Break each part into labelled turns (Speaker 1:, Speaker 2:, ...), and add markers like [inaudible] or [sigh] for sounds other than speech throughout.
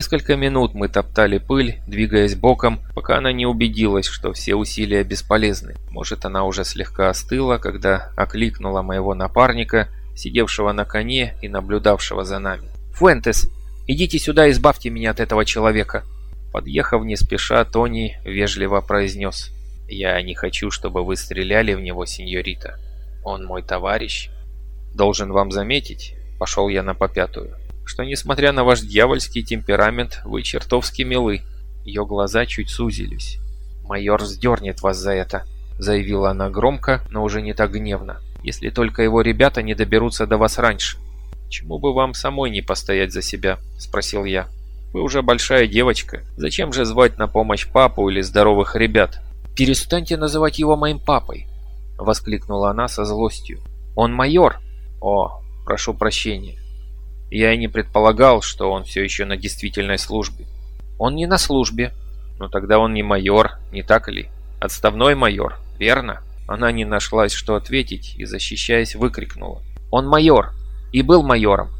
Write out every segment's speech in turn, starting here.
Speaker 1: Несколько минут мы топтали пыль, двигаясь боком, пока она не убедилась, что все усилия бесполезны. Может, она уже слегка остыла, когда окликнула моего напарника, сидевшего на коне и наблюдавшего за нами. «Фуэнтес, идите сюда и избавьте меня от этого человека!» Подъехав не спеша, Тони вежливо произнес. «Я не хочу, чтобы вы стреляли в него, сеньорита. Он мой товарищ. Должен вам заметить, пошел я на попятую, что несмотря на ваш дьявольский темперамент, вы чертовски милы». Ее глаза чуть сузились. «Майор вздернет вас за это», — заявила она громко, но уже не так гневно. «Если только его ребята не доберутся до вас раньше». «Чему бы вам самой не постоять за себя?» — спросил я. «Вы уже большая девочка. Зачем же звать на помощь папу или здоровых ребят?» «Перестаньте называть его моим папой!» — воскликнула она со злостью. «Он майор!» «О, прошу прощения. Я и не предполагал, что он все еще на действительной службе. Он не на службе. Но тогда он не майор, не так ли? Отставной майор, верно? Она не нашлась, что ответить, и, защищаясь, выкрикнула. Он майор. И был майором.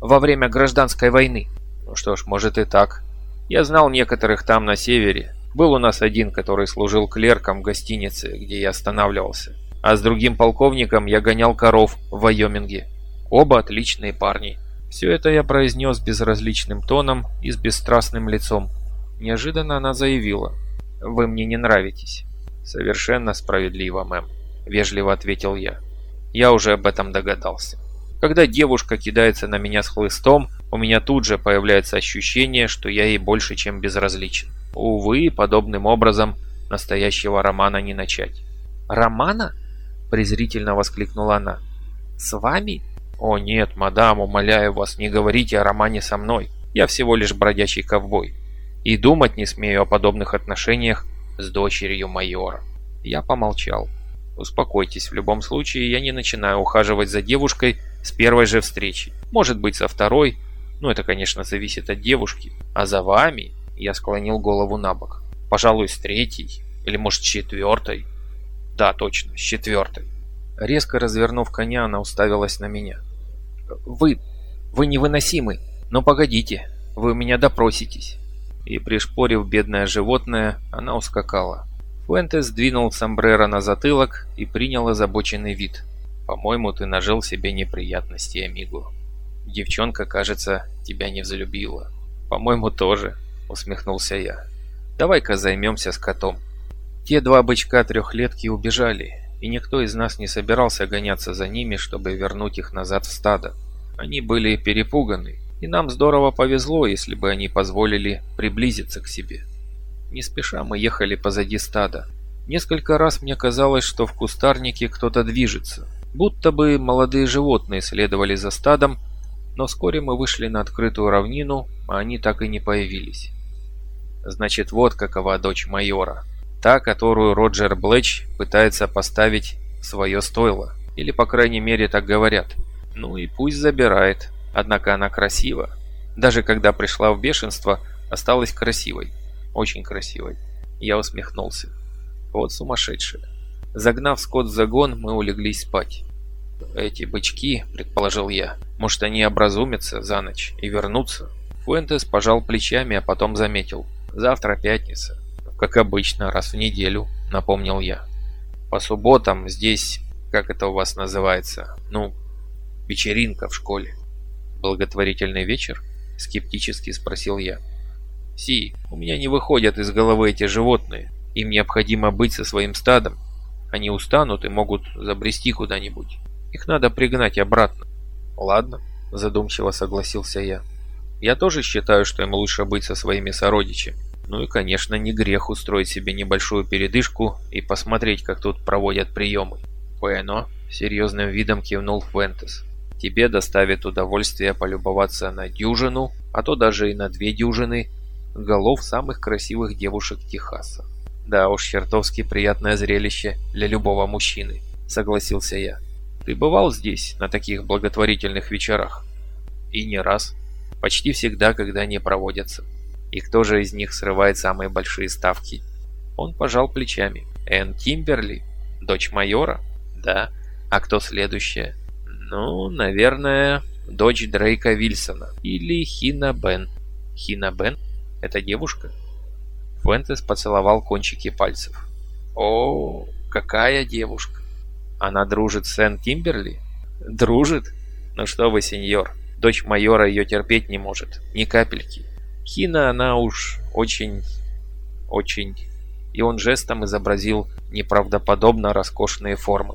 Speaker 1: Во время гражданской войны. Ну что ж, может и так. Я знал некоторых там на севере. Был у нас один, который служил клерком в гостинице, где я останавливался. А с другим полковником я гонял коров в Вайоминге. Оба отличные парни. Все это я произнес безразличным тоном и с бесстрастным лицом. Неожиданно она заявила. «Вы мне не нравитесь». «Совершенно справедливо, мэм», — вежливо ответил я. «Я уже об этом догадался. Когда девушка кидается на меня с хлыстом, у меня тут же появляется ощущение, что я ей больше, чем безразличен. Увы, подобным образом настоящего романа не начать». «Романа?» — презрительно воскликнула она. «С вами?» «О нет, мадам, умоляю вас, не говорите о романе со мной. Я всего лишь бродячий ковбой. И думать не смею о подобных отношениях с дочерью майора». Я помолчал. «Успокойтесь, в любом случае я не начинаю ухаживать за девушкой с первой же встречи. Может быть, со второй. Ну, это, конечно, зависит от девушки. А за вами...» Я склонил голову на бок. «Пожалуй, с третьей. Или, может, с четвертой?» «Да, точно, с четвертой». Резко развернув коня, она уставилась на меня. «Вы... вы невыносимы. Но погодите, вы меня допроситесь». И пришпорив бедное животное, она ускакала. Фуэнтес двинул сомбреро на затылок и принял озабоченный вид. «По-моему, ты нажил себе неприятности, Амигу. Девчонка, кажется, тебя не взлюбила». «По-моему, тоже», — усмехнулся я. «Давай-ка займемся с котом». Те два бычка трехлетки убежали, и никто из нас не собирался гоняться за ними, чтобы вернуть их назад в стадо. Они были перепуганы, и нам здорово повезло, если бы они позволили приблизиться к себе. Не спеша мы ехали позади стада. Несколько раз мне казалось, что в кустарнике кто-то движется, будто бы молодые животные следовали за стадом, но вскоре мы вышли на открытую равнину, а они так и не появились. Значит, вот какова дочь майора. Та, которую Роджер Блэч пытается поставить свое стойло. Или, по крайней мере, так говорят. Ну и пусть забирает. Однако она красива. Даже когда пришла в бешенство, осталась красивой. Очень красивой. Я усмехнулся. Вот сумасшедшая. Загнав скот в загон, мы улеглись спать. «Эти бычки», — предположил я, — «может, они образумятся за ночь и вернутся?» Фуэнтес пожал плечами, а потом заметил. «Завтра пятница. «Как обычно, раз в неделю», — напомнил я. «По субботам здесь, как это у вас называется, ну, вечеринка в школе». «Благотворительный вечер?» — скептически спросил я. «Си, у меня не выходят из головы эти животные. Им необходимо быть со своим стадом. Они устанут и могут забрести куда-нибудь. Их надо пригнать обратно». «Ладно», — задумчиво согласился я. «Я тоже считаю, что им лучше быть со своими сородичами. Ну и, конечно, не грех устроить себе небольшую передышку и посмотреть, как тут проводят приемы. Пэно серьезным видом кивнул Фентес. Тебе доставит удовольствие полюбоваться на дюжину, а то даже и на две дюжины голов самых красивых девушек Техаса. Да уж, чертовски приятное зрелище для любого мужчины, согласился я. Ты бывал здесь, на таких благотворительных вечерах? И не раз. Почти всегда, когда они проводятся. И кто же из них срывает самые большие ставки? Он пожал плечами. Энн Кимберли? Дочь майора? Да. А кто следующая? Ну, наверное, дочь Дрейка Вильсона. Или Хина Бен. Хина Бен? Это девушка? Фуэнтес поцеловал кончики пальцев. О, какая девушка! Она дружит с Сен Кимберли? Дружит? Ну что вы, сеньор, дочь майора ее терпеть не может, ни капельки. Хина она уж очень, очень... И он жестом изобразил неправдоподобно роскошные формы.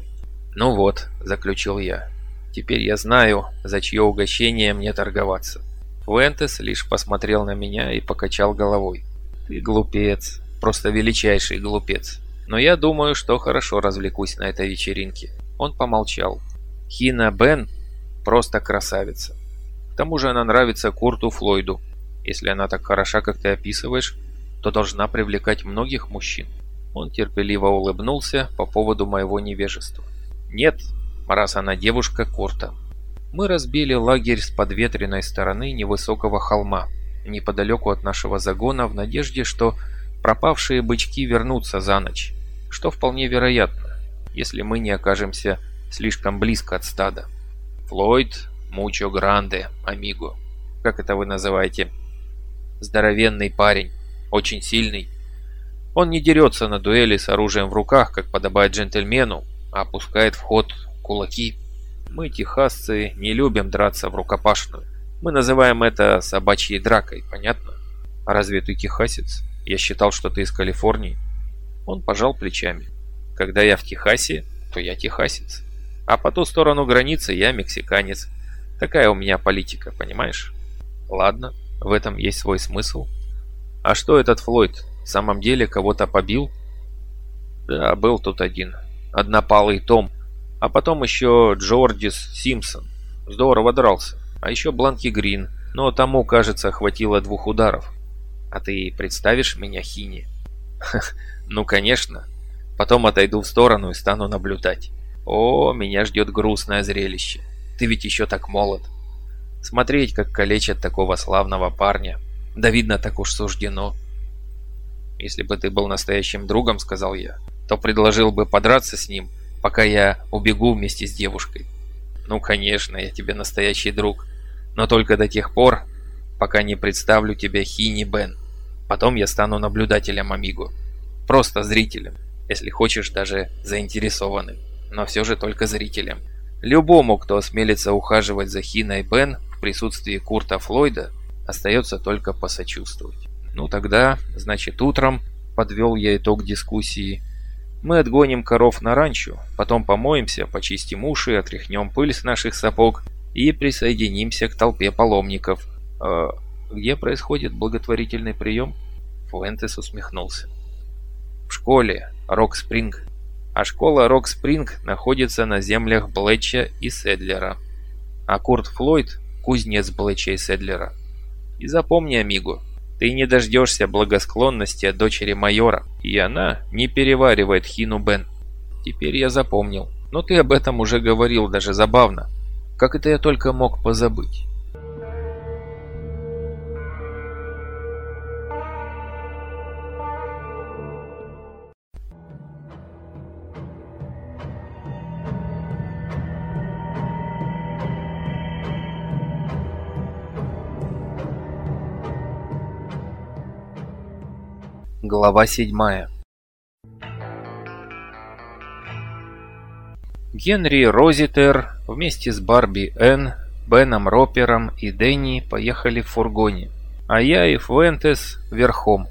Speaker 1: «Ну вот», — заключил я, — «теперь я знаю, за чье угощение мне торговаться». Фуэнтес лишь посмотрел на меня и покачал головой. «Ты глупец, просто величайший глупец. Но я думаю, что хорошо развлекусь на этой вечеринке». Он помолчал. «Хина Бен просто красавица. К тому же она нравится Курту Флойду. Если она так хороша, как ты описываешь, то должна привлекать многих мужчин». Он терпеливо улыбнулся по поводу моего невежества. «Нет, раз она девушка Курта». Мы разбили лагерь с подветренной стороны невысокого холма, неподалеку от нашего загона, в надежде, что пропавшие бычки вернутся за ночь, что вполне вероятно, если мы не окажемся слишком близко от стада. Флойд, мучо гранде, амиго. Как это вы называете? Здоровенный парень, очень сильный. Он не дерется на дуэли с оружием в руках, как подобает джентльмену, а опускает в ход кулаки. Мы, техасцы, не любим драться в рукопашную. Мы называем это собачьей дракой, понятно? А разве ты техасец? Я считал, что ты из Калифорнии. Он пожал плечами. Когда я в Техасе, то я техасец. А по ту сторону границы я мексиканец. Такая у меня политика, понимаешь? Ладно, в этом есть свой смысл. А что этот Флойд? В самом деле кого-то побил? Да, был тут один. Однопалый Том. А потом еще Джордис Симпсон. Здорово дрался. А еще Бланки Грин. Но тому, кажется, хватило двух ударов. А ты представишь меня Хини? [laughs] Ну, конечно. Потом отойду в сторону и стану наблюдать. О, меня ждет грустное зрелище. Ты ведь еще так молод. Смотреть, как калечат такого славного парня. Да видно, так уж суждено. Если бы ты был настоящим другом, сказал я, то предложил бы подраться с ним пока я убегу вместе с девушкой. Ну, конечно, я тебе настоящий друг. Но только до тех пор, пока не представлю тебя Хини Бен. Потом я стану наблюдателем Амиго. Просто зрителем. Если хочешь, даже заинтересованным. Но все же только зрителем. Любому, кто осмелится ухаживать за Хиной Бен присутствии Курта Флойда, остается только посочувствовать. Ну тогда, значит, утром подвел я итог дискуссии мы отгоним коров на ранчо, потом помоемся, почистим уши, отряхнем пыль с наших сапог и присоединимся к толпе паломников. «Э, где происходит благотворительный прием?» Фуэнтес усмехнулся. «В школе Рок-Спринг. А школа Рок-Спринг находится на землях Блэча и Седлера. А Курт Флойд – кузнец Блэча и Седлера. И запомни, амиго, ты не дождешься благосклонности от дочери майора, и она не переваривает Хину Бен. Теперь я запомнил. Но ты об этом уже говорил, даже забавно. Как это я только мог позабыть? Глава 7 Генри Розитер вместе с Барби Энн, Беном Ропером и Дэнни поехали в фургоне, а я и Фуэнтес верхом.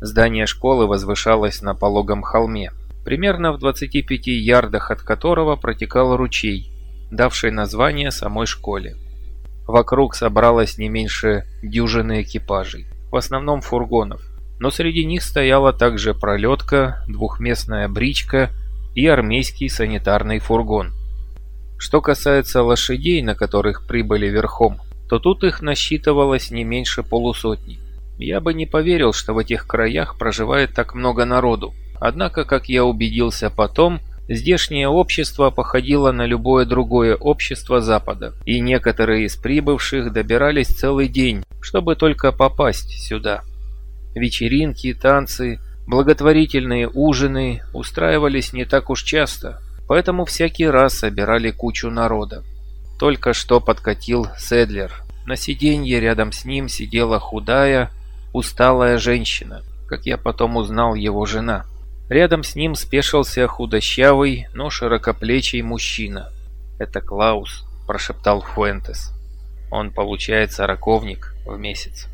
Speaker 1: Здание школы возвышалось на пологом холме, примерно в 25 ярдах от которого протекал ручей, давший название самой школе. Вокруг собралось не меньше дюжины экипажей, в основном фургонов но среди них стояла также пролетка, двухместная бричка и армейский санитарный фургон. Что касается лошадей, на которых прибыли верхом, то тут их насчитывалось не меньше полусотни. Я бы не поверил, что в этих краях проживает так много народу. Однако, как я убедился потом, здешнее общество походило на любое другое общество Запада, и некоторые из прибывших добирались целый день, чтобы только попасть сюда. Вечеринки, танцы, благотворительные ужины устраивались не так уж часто, поэтому всякий раз собирали кучу народа. Только что подкатил Седлер, На сиденье рядом с ним сидела худая, усталая женщина, как я потом узнал его жена. Рядом с ним спешился худощавый, но широкоплечий мужчина. «Это Клаус», – прошептал Фуэнтес. «Он получает сороковник в месяц».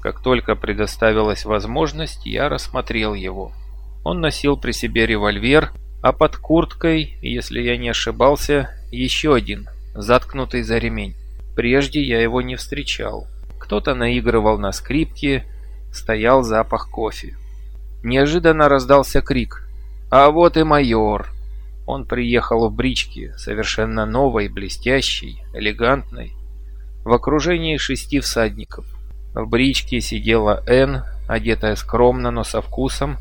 Speaker 1: Как только предоставилась возможность, я рассмотрел его. Он носил при себе револьвер, а под курткой, если я не ошибался, еще один, заткнутый за ремень. Прежде я его не встречал. Кто-то наигрывал на скрипке, стоял запах кофе. Неожиданно раздался крик. «А вот и майор!» Он приехал в бричке, совершенно новой, блестящей, элегантной, в окружении шести всадников. В бричке сидела Энн, одетая скромно, но со вкусом,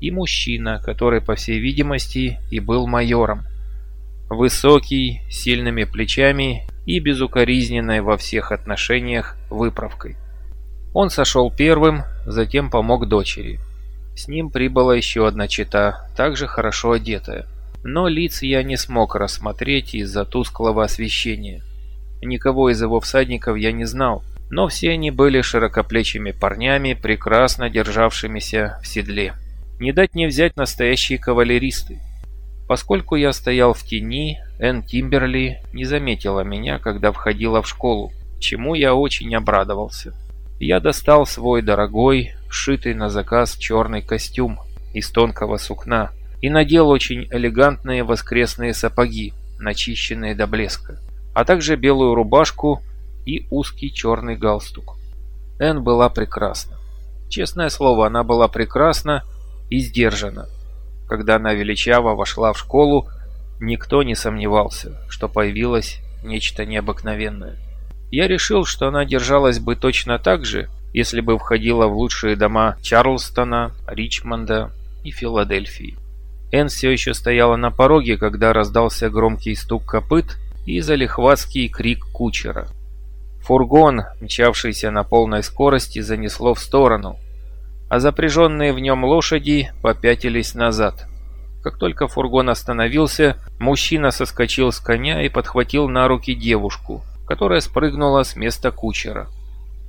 Speaker 1: и мужчина, который, по всей видимости, и был майором. Высокий, сильными плечами и безукоризненной во всех отношениях выправкой. Он сошел первым, затем помог дочери. С ним прибыла еще одна чита, также хорошо одетая. Но лиц я не смог рассмотреть из-за тусклого освещения. Никого из его всадников я не знал, но все они были широкоплечими парнями, прекрасно державшимися в седле. Не дать не взять настоящие кавалеристы. Поскольку я стоял в тени, Энн Тимберли не заметила меня, когда входила в школу, чему я очень обрадовался. Я достал свой дорогой, сшитый на заказ черный костюм из тонкого сукна и надел очень элегантные воскресные сапоги, начищенные до блеска, а также белую рубашку и узкий черный галстук. Энн была прекрасна. Честное слово, она была прекрасна и сдержана. Когда она величаво вошла в школу, никто не сомневался, что появилось нечто необыкновенное. Я решил, что она держалась бы точно так же, если бы входила в лучшие дома Чарлстона, Ричмонда и Филадельфии. Энн все еще стояла на пороге, когда раздался громкий стук копыт и залихватский крик кучера. Фургон, мчавшийся на полной скорости, занесло в сторону, а запряженные в нем лошади попятились назад. Как только фургон остановился, мужчина соскочил с коня и подхватил на руки девушку, которая спрыгнула с места кучера.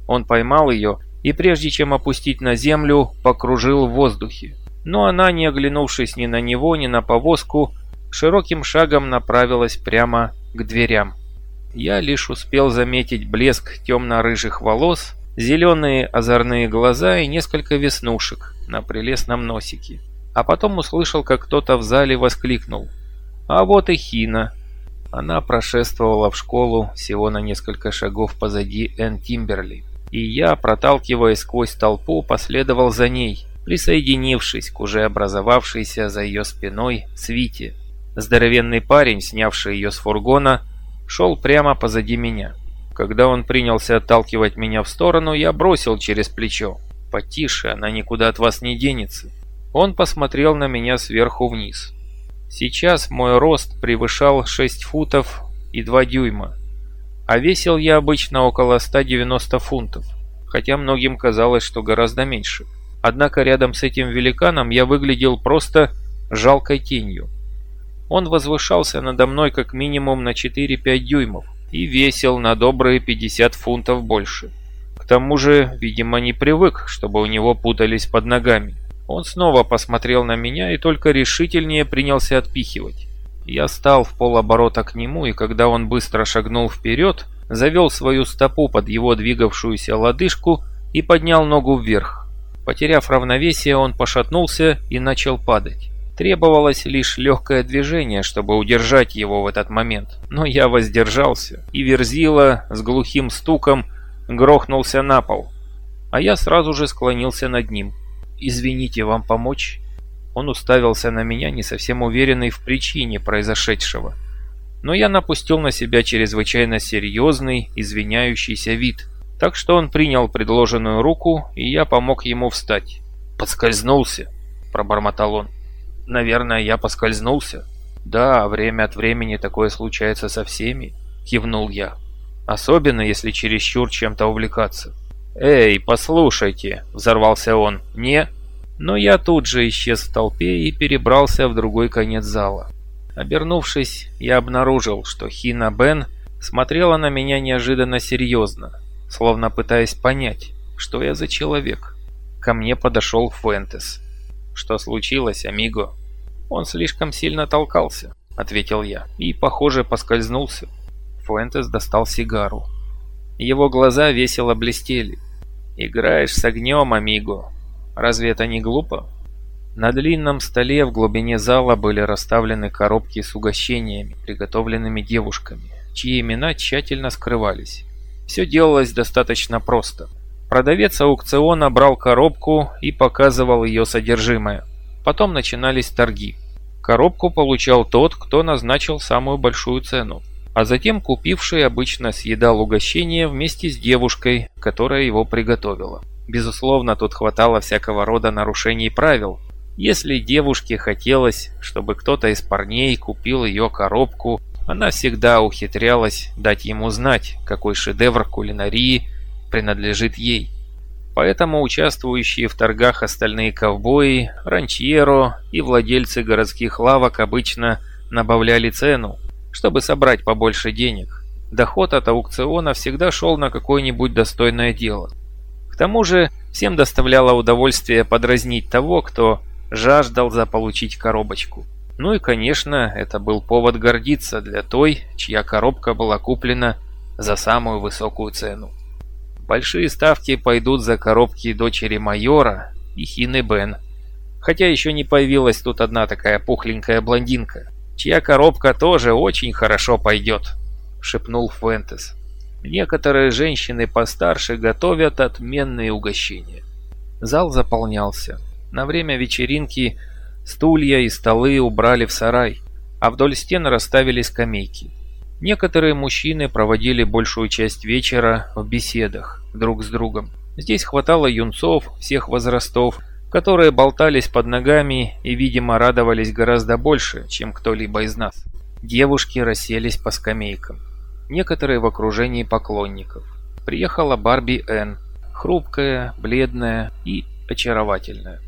Speaker 1: Он поймал ее и прежде чем опустить на землю, покружил в воздухе. Но она, не оглянувшись ни на него, ни на повозку, широким шагом направилась прямо к дверям. Я лишь успел заметить блеск темно-рыжих волос зеленые озорные глаза и несколько веснушек на прелестном носике. А потом услышал, как кто-то в зале воскликнул. «А вот и Хина!» Она прошествовала в школу всего на несколько шагов позади Энн Тимберли. И я, проталкиваясь сквозь толпу, последовал за ней, присоединившись к уже образовавшейся за ее спиной свите. Здоровенный парень, снявший ее с фургона, шел прямо позади меня. Когда он принялся отталкивать меня в сторону, я бросил через плечо. «Потише, она никуда от вас не денется». Он посмотрел на меня сверху вниз. Сейчас мой рост превышал 6 футов и 2 дюйма, а весил я обычно около 190 фунтов, хотя многим казалось, что гораздо меньше. Однако рядом с этим великаном я выглядел просто жалкой тенью. Он возвышался надо мной как минимум на 4-5 дюймов, и весил на добрые 50 фунтов больше. К тому же, видимо, не привык, чтобы у него путались под ногами. Он снова посмотрел на меня и только решительнее принялся отпихивать. Я стал в полоборота к нему, и когда он быстро шагнул вперед, завел свою стопу под его двигавшуюся лодыжку и поднял ногу вверх. Потеряв равновесие, он пошатнулся и начал падать. Требовалось лишь легкое движение, чтобы удержать его в этот момент. Но я воздержался, и Верзила с глухим стуком грохнулся на пол. А я сразу же склонился над ним. «Извините, вам помочь?» Он уставился на меня, не совсем уверенный в причине произошедшего. Но я напустил на себя чрезвычайно серьезный, извиняющийся вид. Так что он принял предложенную руку, и я помог ему встать. «Подскользнулся», – пробормотал он. Наверное, я поскользнулся. Да, время от времени такое случается со всеми, кивнул я. Особенно, если чересчур чем-то увлекаться. «Эй, послушайте!» – взорвался он. «Не...» Но я тут же исчез в толпе и перебрался в другой конец зала. Обернувшись, я обнаружил, что Хина Бен смотрела на меня неожиданно серьезно. словно пытаясь понять, что я за человек. Ко мне подошел Фуэнтес. «Что случилось, амиго?» «Он слишком сильно толкался», — ответил я, и, похоже, поскользнулся. Фуэнтес достал сигару. Его глаза весело блестели. «Играешь с огнем, амиго. Разве это не глупо?» На длинном столе в глубине зала были расставлены коробки с угощениями, приготовленными девушками, чьи имена тщательно скрывались. Все делалось достаточно просто. Продавец аукциона брал коробку и показывал ее содержимое. Потом начинались торги. Коробку получал тот, кто назначил самую большую цену. А затем купивший обычно съедал угощение вместе с девушкой, которая его приготовила. Безусловно, тут хватало всякого рода нарушений правил. Если девушке хотелось, чтобы кто-то из парней купил ее коробку, она всегда ухитрялась дать ему знать, какой шедевр кулинарии принадлежит ей. Поэтому участвующие в торгах остальные ковбои, ранчьеро и владельцы городских лавок обычно набавляли цену, чтобы собрать побольше денег. Доход от аукциона всегда шел на какое-нибудь достойное дело. К тому же всем доставляло удовольствие подразнить того, кто жаждал заполучить коробочку. Ну и, конечно, это был повод гордиться для той, чья коробка была куплена за самую высокую цену. Большие ставки пойдут за коробки дочери майора и Хины Бен. Хотя еще не появилась тут одна такая пухленькая блондинка, чья коробка тоже очень хорошо пойдет, шепнул Фентес. Некоторые женщины постарше готовят отменные угощения. Зал заполнялся. На время вечеринки стулья и столы убрали в сарай, а вдоль стен расставили скамейки. Некоторые мужчины проводили большую часть вечера в беседах друг с другом. Здесь хватало юнцов всех возрастов, которые болтались под ногами и, видимо, радовались гораздо больше, чем кто-либо из нас. Девушки расселись по скамейкам. Некоторые в окружении поклонников. Приехала Барби Энн, хрупкая, бледная и очаровательная.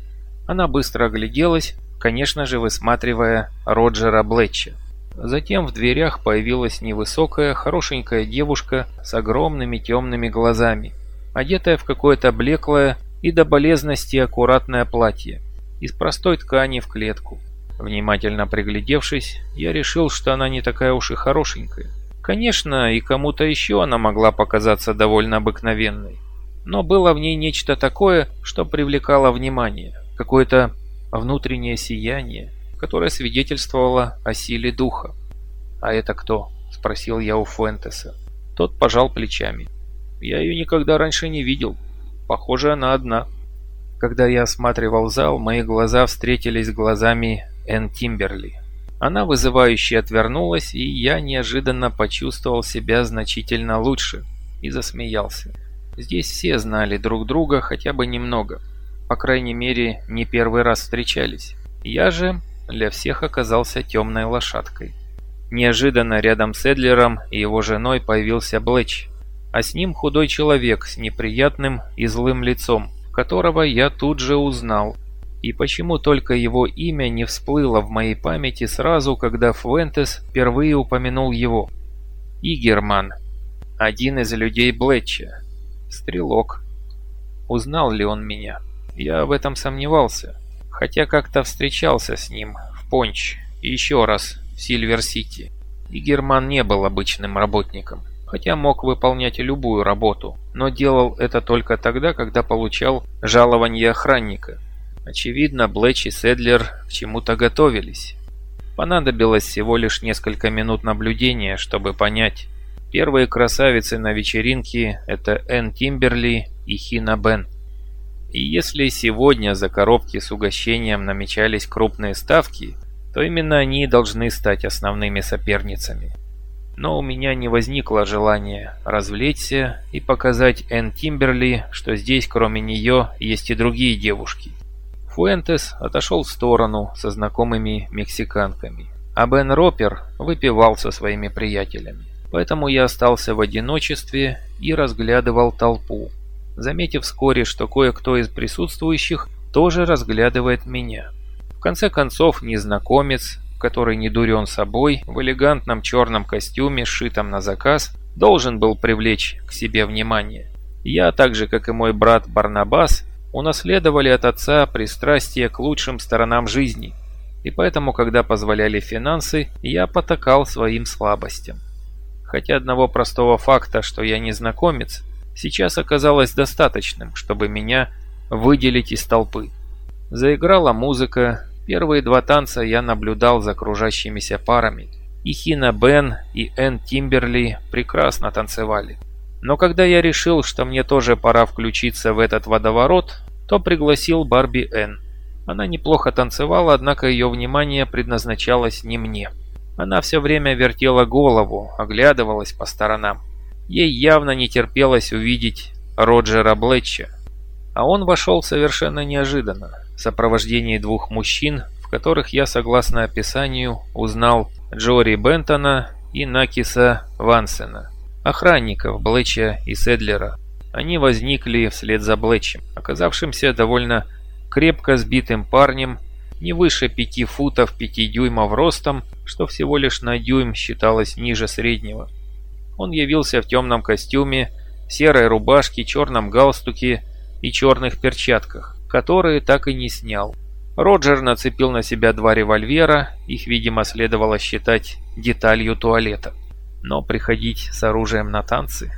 Speaker 1: Она быстро огляделась, конечно же высматривая Роджера Блетча. Затем в дверях появилась невысокая, хорошенькая девушка с огромными темными глазами, одетая в какое-то блеклое и до болезности аккуратное платье, из простой ткани в клетку. Внимательно приглядевшись, я решил, что она не такая уж и хорошенькая. Конечно, и кому-то еще она могла показаться довольно обыкновенной. Но было в ней нечто такое, что привлекало внимание. Какое-то внутреннее сияние, которая свидетельствовала о силе духа. «А это кто?» – спросил я у Фуэнтеса. Тот пожал плечами. «Я ее никогда раньше не видел. Похоже, она одна». Когда я осматривал зал, мои глаза встретились с глазами Энн Тимберли. Она вызывающе отвернулась, и я неожиданно почувствовал себя значительно лучше и засмеялся. Здесь все знали друг друга хотя бы немного. По крайней мере, не первый раз встречались. Я же для всех оказался темной лошадкой. Неожиданно рядом с Эдлером и его женой появился Блэч, а с ним худой человек с неприятным и злым лицом, которого я тут же узнал. И почему только его имя не всплыло в моей памяти сразу, когда Фуэнтес впервые упомянул его? Игерман, один из людей Блетча, стрелок. Узнал ли он меня? Я в этом сомневался хотя как-то встречался с ним в Понч и еще раз в Сильвер-Сити. И Герман не был обычным работником, хотя мог выполнять любую работу, но делал это только тогда, когда получал жалование охранника. Очевидно, Блэч и Седлер к чему-то готовились. Понадобилось всего лишь несколько минут наблюдения, чтобы понять. Первые красавицы на вечеринке – это Энн Тимберли и Хина Бен. И если сегодня за коробки с угощением намечались крупные ставки, то именно они должны стать основными соперницами. Но у меня не возникло желания развлечься и показать Энн Тимберли, что здесь кроме нее есть и другие девушки. Фуэнтес отошел в сторону со знакомыми мексиканками, а Бен Ропер выпивал со своими приятелями. Поэтому я остался в одиночестве и разглядывал толпу, заметив вскоре, что кое-кто из присутствующих тоже разглядывает меня. В конце концов, незнакомец, который не дурен собой, в элегантном черном костюме, сшитом на заказ, должен был привлечь к себе внимание. Я, так же как и мой брат Барнабас, унаследовали от отца пристрастие к лучшим сторонам жизни, и поэтому, когда позволяли финансы, я потакал своим слабостям. Хотя одного простого факта, что я незнакомец, сейчас оказалось достаточным, чтобы меня выделить из толпы. Заиграла музыка, первые два танца я наблюдал за окружающимися парами. И Хина Бен, и Энн Тимберли прекрасно танцевали. Но когда я решил, что мне тоже пора включиться в этот водоворот, то пригласил Барби Энн. Она неплохо танцевала, однако ее внимание предназначалось не мне. Она все время вертела голову, оглядывалась по сторонам. Ей явно не терпелось увидеть Роджера Блетча. А он вошел совершенно неожиданно, в сопровождении двух мужчин, в которых я, согласно описанию, узнал Джори Бентона и Накиса Вансена охранников Блэча и Седлера. Они возникли вслед за Блэчем, оказавшимся довольно крепко сбитым парнем, не выше пяти футов пяти дюймов ростом, что всего лишь на дюйм считалось ниже среднего. Он явился в темном костюме, серой рубашке, черном галстуке и черных перчатках, которые так и не снял. Роджер нацепил на себя два револьвера, их, видимо, следовало считать деталью туалета. Но приходить с оружием на танцы?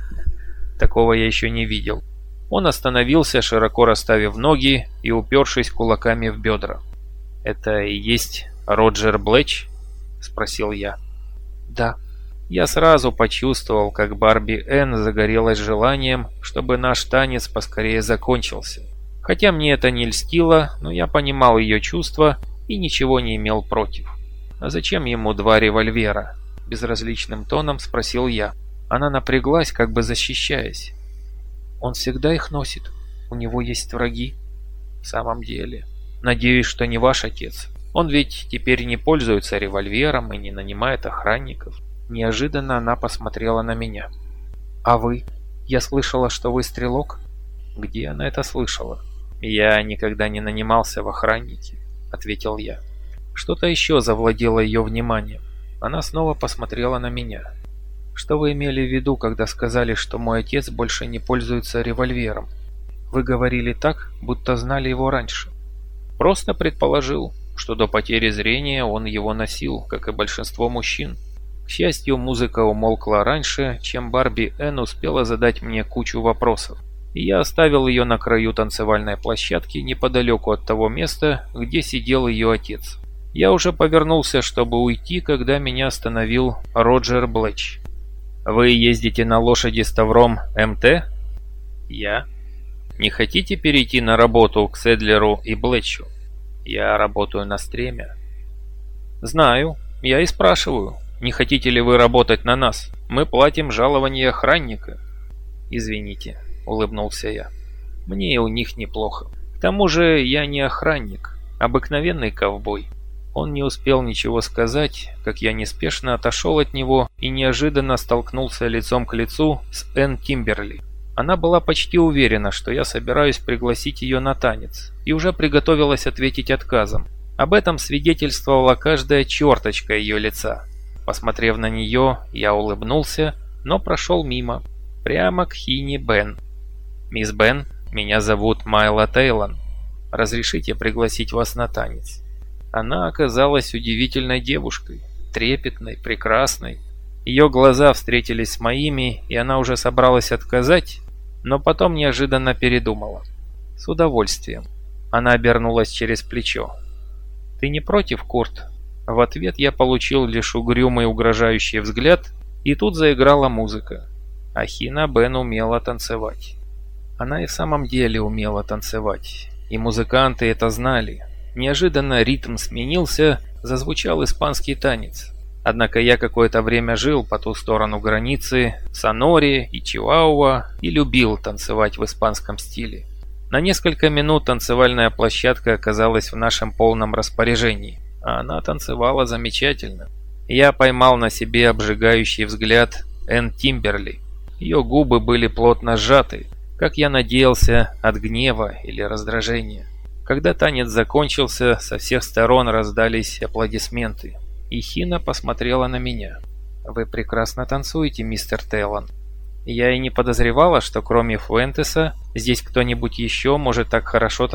Speaker 1: Такого я еще не видел. Он остановился, широко расставив ноги и упершись кулаками в бедра. «Это и есть Роджер Блэч?» – спросил я. «Да». Я сразу почувствовал, как Барби Энн загорелась желанием, чтобы наш танец поскорее закончился. Хотя мне это не льстило, но я понимал ее чувства и ничего не имел против. А зачем ему два револьвера? Безразличным тоном спросил я. Она напряглась, как бы защищаясь. Он всегда их носит. У него есть враги. В самом деле. Надеюсь, что не ваш отец. Он ведь теперь не пользуется револьвером и не нанимает охранников. Неожиданно она посмотрела на меня. А вы? Я слышала, что вы стрелок? Где она это слышала? Я никогда не нанимался в охранники, ответил я. Что-то еще завладело ее вниманием. Она снова посмотрела на меня. «Что вы имели в виду, когда сказали, что мой отец больше не пользуется револьвером? Вы говорили так, будто знали его раньше». «Просто предположил, что до потери зрения он его носил, как и большинство мужчин. К счастью, музыка умолкла раньше, чем Барби Энн успела задать мне кучу вопросов. И я оставил ее на краю танцевальной площадки неподалеку от того места, где сидел ее отец. Я уже повернулся, чтобы уйти, когда меня остановил Роджер Блэч. «Вы ездите на лошади с Тавром МТ?» «Я». «Не хотите перейти на работу к Седлеру и Блэчу?» «Я работаю на стреме». «Знаю. Я и спрашиваю, не хотите ли вы работать на нас? Мы платим жалование охранника». «Извините», — улыбнулся я. «Мне и у них неплохо. К тому же я не охранник, обыкновенный ковбой». Он не успел ничего сказать, как я неспешно отошел от него и неожиданно столкнулся лицом к лицу с Энн Тимберли. Она была почти уверена, что я собираюсь пригласить ее на танец, и уже приготовилась ответить отказом. Об этом свидетельствовала каждая черточка ее лица. Посмотрев на нее, я улыбнулся, но прошел мимо, прямо к Хине Бен. «Мисс Бен, меня зовут Майла Тейлон. Разрешите пригласить вас на танец?» Она оказалась удивительной девушкой, трепетной, прекрасной. Ее глаза встретились с моими, и она уже собралась отказать, но потом неожиданно передумала. С удовольствием. Она обернулась через плечо. «Ты не против, Курт?» В ответ я получил лишь угрюмый угрожающий взгляд, и тут заиграла музыка. Ахина Бен умела танцевать. Она и в самом деле умела танцевать, и музыканты это знали. Неожиданно ритм сменился, зазвучал испанский танец. Однако я какое-то время жил по ту сторону границы, в Соноре и Чиуауа, и любил танцевать в испанском стиле. На несколько минут танцевальная площадка оказалась в нашем полном распоряжении, а она танцевала замечательно. Я поймал на себе обжигающий взгляд Энн Тимберли. Ее губы были плотно сжаты, как я надеялся, от гнева или раздражения. Когда танец закончился, со всех сторон раздались аплодисменты. И Хина посмотрела на меня. «Вы прекрасно танцуете, мистер Тейлон». Я и не подозревала, что кроме Фуэнтеса здесь кто-нибудь еще может так хорошо